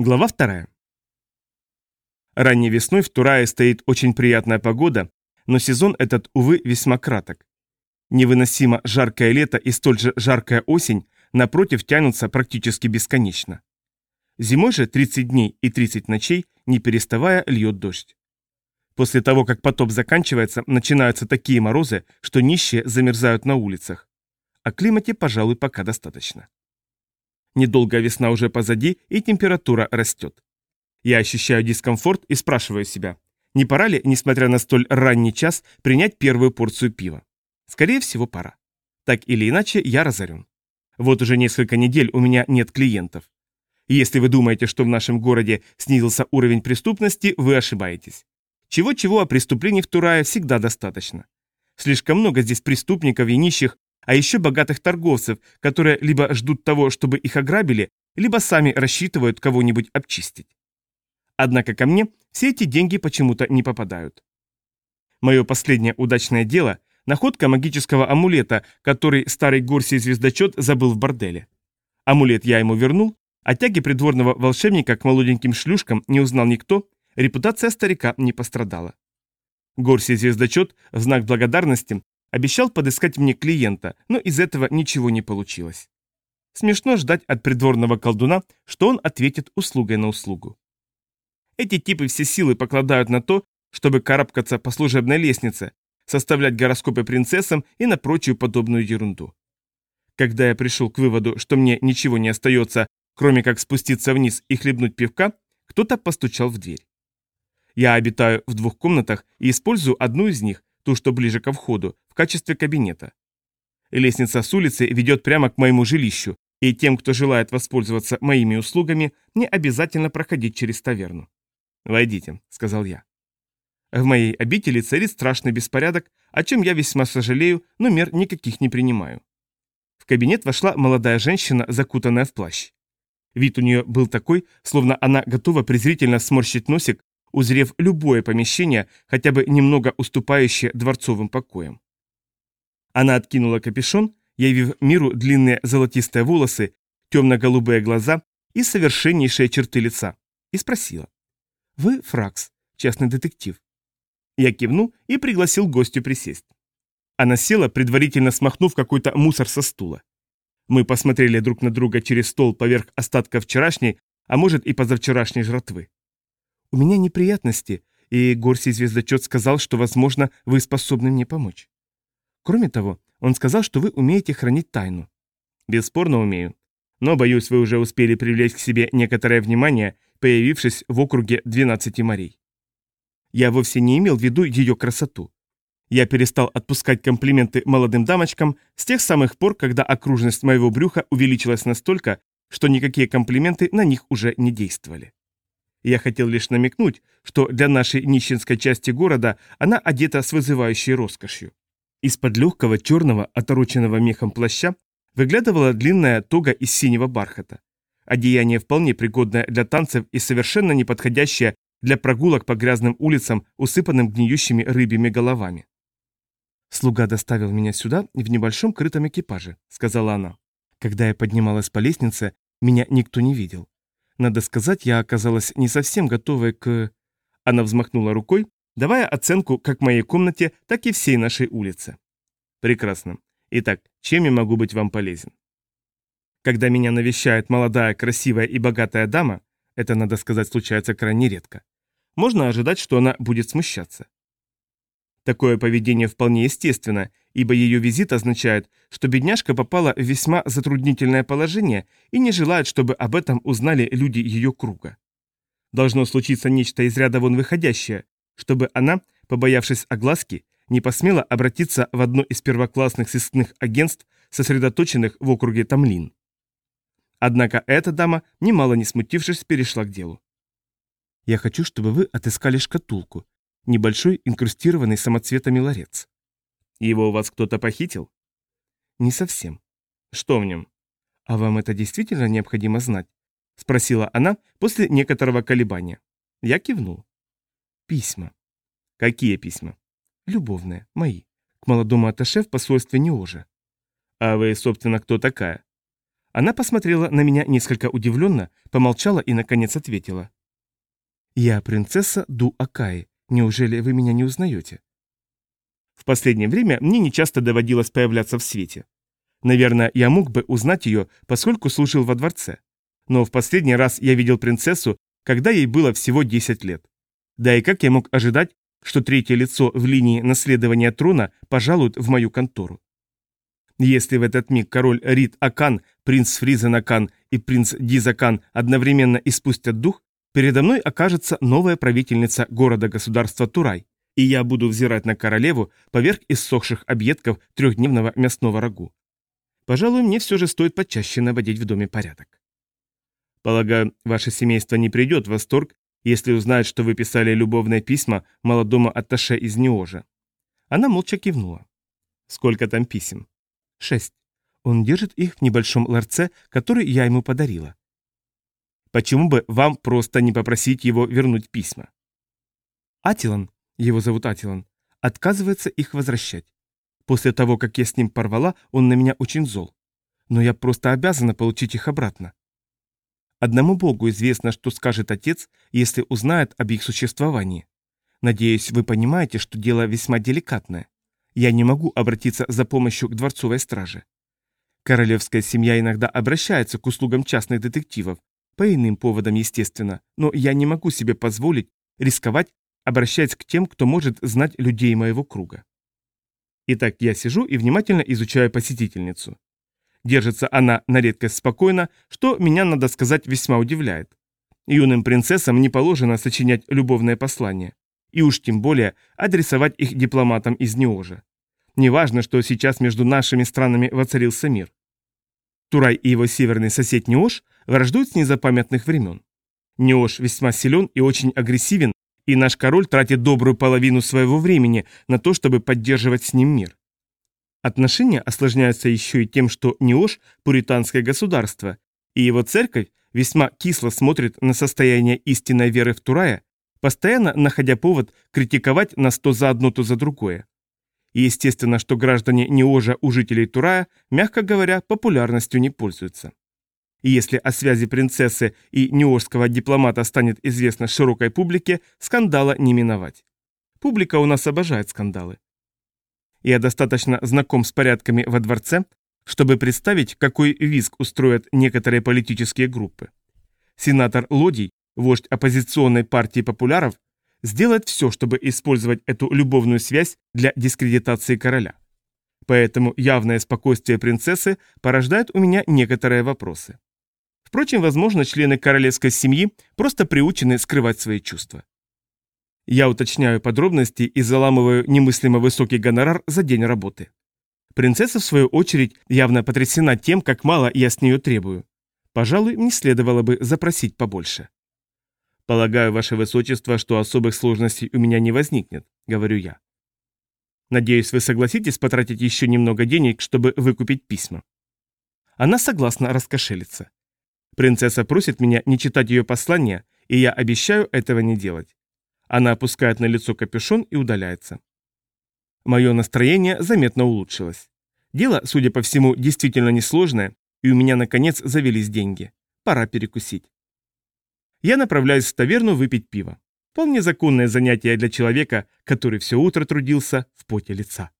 Глава вторая. Ранней весной в Турае стоит очень приятная погода, но сезон этот, увы, весьма краток. Невыносимо жаркое лето и столь же жаркая осень, напротив, тянутся практически бесконечно. Зимой же 30 дней и 30 ночей, не переставая, льет дождь. После того, как потоп заканчивается, начинаются такие морозы, что нищие замерзают на улицах. О климате, пожалуй, пока достаточно. Недолгая весна уже позади, и температура растет. Я ощущаю дискомфорт и спрашиваю себя, не пора ли, несмотря на столь ранний час, принять первую порцию пива? Скорее всего, пора. Так или иначе, я разорен. Вот уже несколько недель у меня нет клиентов. Если вы думаете, что в нашем городе снизился уровень преступности, вы ошибаетесь. Чего-чего, о преступлений в Турае всегда достаточно. Слишком много здесь преступников и нищих, а еще богатых торговцев, которые либо ждут того, чтобы их ограбили, либо сами рассчитывают кого-нибудь обчистить. Однако ко мне все эти деньги почему-то не попадают. Мое последнее удачное дело – находка магического амулета, который старый Горсий-звездочет забыл в борделе. Амулет я ему вернул, а тяги придворного волшебника к молоденьким шлюшкам не узнал никто, репутация старика не пострадала. Горсий-звездочет в знак благодарности Обещал подыскать мне клиента, но из этого ничего не получилось. Смешно ждать от придворного колдуна, что он ответит услугой на услугу. Эти типы все силы покладают на то, чтобы карабкаться по служебной лестнице, составлять гороскопы принцессам и на прочую подобную ерунду. Когда я пришел к выводу, что мне ничего не остается, кроме как спуститься вниз и хлебнуть пивка, кто-то постучал в дверь. Я обитаю в двух комнатах и использую одну из них, ту, что ближе ко входу, в качестве кабинета. Лестница с улицы ведет прямо к моему жилищу, и тем, кто желает воспользоваться моими услугами, не обязательно проходить через таверну. «Войдите», — сказал я. В моей обители царит страшный беспорядок, о чем я весьма сожалею, но мер никаких не принимаю. В кабинет вошла молодая женщина, закутанная в плащ. Вид у нее был такой, словно она готова презрительно сморщить носик узрев любое помещение, хотя бы немного уступающее дворцовым покоям. Она откинула капюшон, явив миру длинные золотистые волосы, темно-голубые глаза и совершеннейшие черты лица, и спросила. «Вы Фракс, частный детектив?» Я кивнул и пригласил гостю присесть. Она села, предварительно смахнув какой-то мусор со стула. Мы посмотрели друг на друга через стол поверх остатков вчерашней, а может и позавчерашней жратвы. У меня неприятности, и Горсий Звездочет сказал, что, возможно, вы способны мне помочь. Кроме того, он сказал, что вы умеете хранить тайну. Бесспорно умею. Но, боюсь, вы уже успели привлечь к себе некоторое внимание, появившись в округе 12 морей. Я вовсе не имел в виду ее красоту. Я перестал отпускать комплименты молодым дамочкам с тех самых пор, когда окружность моего брюха увеличилась настолько, что никакие комплименты на них уже не действовали. Я хотел лишь намекнуть, что для нашей нищенской части города она одета с вызывающей роскошью. Из-под легкого черного, отороченного мехом плаща выглядывала длинная тога из синего бархата. Одеяние вполне пригодное для танцев и совершенно неподходящее для прогулок по грязным улицам, усыпанным гниющими рыбьими головами. «Слуга доставил меня сюда в небольшом крытом экипаже», — сказала она. «Когда я поднималась по лестнице, меня никто не видел. Надо сказать, я оказалась не совсем готовой к... Она взмахнула рукой, давая оценку как моей комнате, так и всей нашей улице. Прекрасно. Итак, чем я могу быть вам полезен? Когда меня навещает молодая, красивая и богатая дама, это, надо сказать, случается крайне редко, можно ожидать, что она будет смущаться. Такое поведение вполне естественно, ибо ее визит означает, что бедняжка попала в весьма затруднительное положение и не желает, чтобы об этом узнали люди ее круга. Должно случиться нечто из ряда вон выходящее, чтобы она, побоявшись огласки, не посмела обратиться в одно из первоклассных сыскных агентств, сосредоточенных в округе Тамлин. Однако эта дама, немало не смутившись, перешла к делу. «Я хочу, чтобы вы отыскали шкатулку, небольшой инкрустированный самоцветами ларец. Его у вас кто-то похитил? Не совсем. Что в нем? А вам это действительно необходимо знать? Спросила она после некоторого колебания. Я кивнул. Письма. Какие письма? Любовные, мои. К молодому аташе в посольстве Неожа. А вы, собственно, кто такая? Она посмотрела на меня несколько удивленно, помолчала и, наконец, ответила. «Я принцесса Ду Акаи. Неужели вы меня не узнаете?» В последнее время мне нечасто доводилось появляться в свете. Наверное, я мог бы узнать ее, поскольку служил во дворце. Но в последний раз я видел принцессу, когда ей было всего 10 лет. Да и как я мог ожидать, что третье лицо в линии наследования трона пожалуют в мою контору? Если в этот миг король Рид Акан, принц Фризен Акан и принц Дизакан одновременно испустят дух, передо мной окажется новая правительница города-государства Турай, и я буду взирать на королеву поверх иссохших объедков трехдневного мясного рагу. Пожалуй, мне все же стоит почаще наводить в доме порядок. Полагаю, ваше семейство не придет в восторг, если узнает, что вы писали любовные письма молодому атташе из Неожа. Она молча кивнула. Сколько там писем? Шесть. Он держит их в небольшом ларце, который я ему подарила. Почему бы вам просто не попросить его вернуть письма? Атилан, его зовут Атилан, отказывается их возвращать. После того, как я с ним порвала, он на меня очень зол. Но я просто обязана получить их обратно. Одному Богу известно, что скажет отец, если узнает об их существовании. Надеюсь, вы понимаете, что дело весьма деликатное. Я не могу обратиться за помощью к дворцовой страже. Королевская семья иногда обращается к услугам частных детективов, по иным поводам, естественно, но я не могу себе позволить рисковать, обращаясь к тем, кто может знать людей моего круга. Итак, я сижу и внимательно изучаю посетительницу. Держится она на редкость спокойно, что меня, надо сказать, весьма удивляет. Юным принцессам не положено сочинять любовное послание, и уж тем более адресовать их дипломатам из Неожа. Неважно, что сейчас между нашими странами воцарился мир. Турай и его северный сосед Неош враждуют с незапамятных времен. Неош весьма силен и очень агрессивен, и наш король тратит добрую половину своего времени на то, чтобы поддерживать с ним мир. Отношения осложняются еще и тем, что Неош – пуританское государство, и его церковь весьма кисло смотрит на состояние истинной веры в Турая, постоянно находя повод критиковать нас то за одно, то за другое. И естественно, что граждане Неожа у жителей Турая, мягко говоря, популярностью не пользуются. И если о связи принцессы и неожского дипломата станет известно широкой публике, скандала не миновать. Публика у нас обожает скандалы. Я достаточно знаком с порядками во дворце, чтобы представить, какой визг устроят некоторые политические группы. Сенатор Лодий, вождь оппозиционной партии популяров, сделает все, чтобы использовать эту любовную связь для дискредитации короля. Поэтому явное спокойствие принцессы порождает у меня некоторые вопросы. Впрочем, возможно, члены королевской семьи просто приучены скрывать свои чувства. Я уточняю подробности и заламываю немыслимо высокий гонорар за день работы. Принцесса, в свою очередь, явно потрясена тем, как мало я с нее требую. Пожалуй, не следовало бы запросить побольше. «Полагаю, ваше высочество, что особых сложностей у меня не возникнет», — говорю я. «Надеюсь, вы согласитесь потратить еще немного денег, чтобы выкупить письма». Она согласна раскошелиться. Принцесса просит меня не читать ее послание, и я обещаю этого не делать. Она опускает на лицо капюшон и удаляется. Мое настроение заметно улучшилось. Дело, судя по всему, действительно несложное, и у меня, наконец, завелись деньги. Пора перекусить я направляюсь в таверну выпить пиво. Вполне законное занятие для человека, который все утро трудился в поте лица.